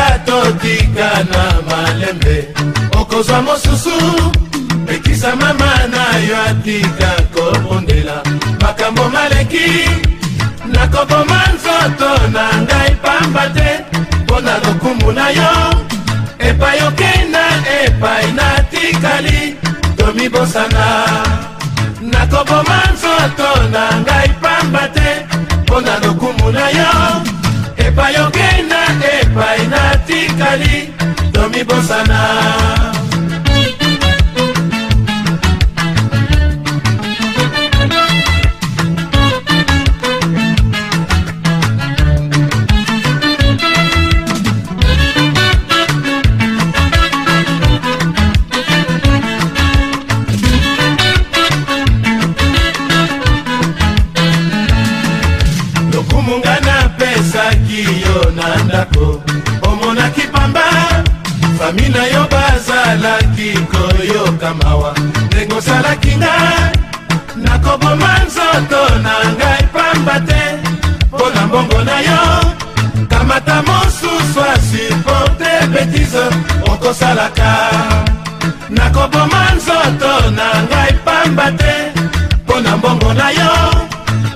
tika totika na malembe okozwa mosusu ekisa mama na yo atika kobondela makambo maleki nakoboma nzoto na ngai pamba te mpo na lokumu na yo epai okei na epai natikali tomibosana nakoboma nzoto na ngai pamba te mpo na lokumu na yo botikali tomibosana bami na yo bazalaki koyoka mawa ndenge osalaki nga nakoboma nzoto na ngai pamba te mpo na mbongo na yo kamata mosusu asuporte betise okosalaka nakoboma nzoto na ngai pamba te mpo na mbongo na yo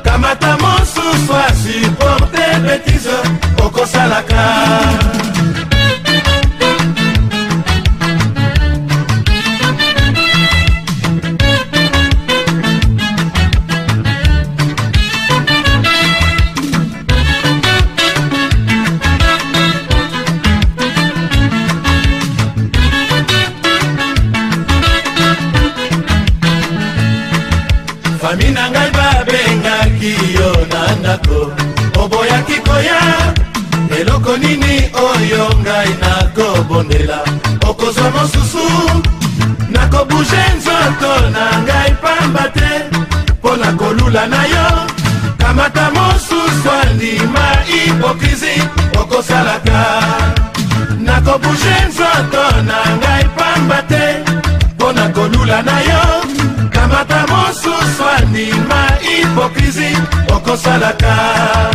kamata mosusu asuporte betise okosalaka fami na ngai babengaki yo na ndako oboyaki koya eloko nini oyo ngai nakobondela okozwa mosusu nakobushe nzoto na ngai pamba te mpo na kolula na yo kamata mosusu andima hipokrisi okosalaka nakobushe nzoto Salada.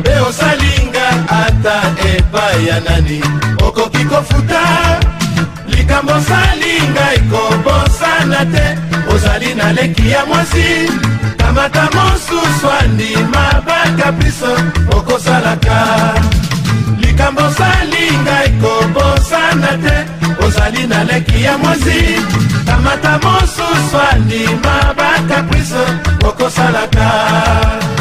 mabe osalinga ata epai ya nani okoki kofuta likambo osalinga ekobosana te ozali na leki ya mwasi kamata mosusu andima bakapriso okosalaka likambo osalinga ekobosana te ozali na leki ya mwasi kamata mosusu andima bakapriso okosalaka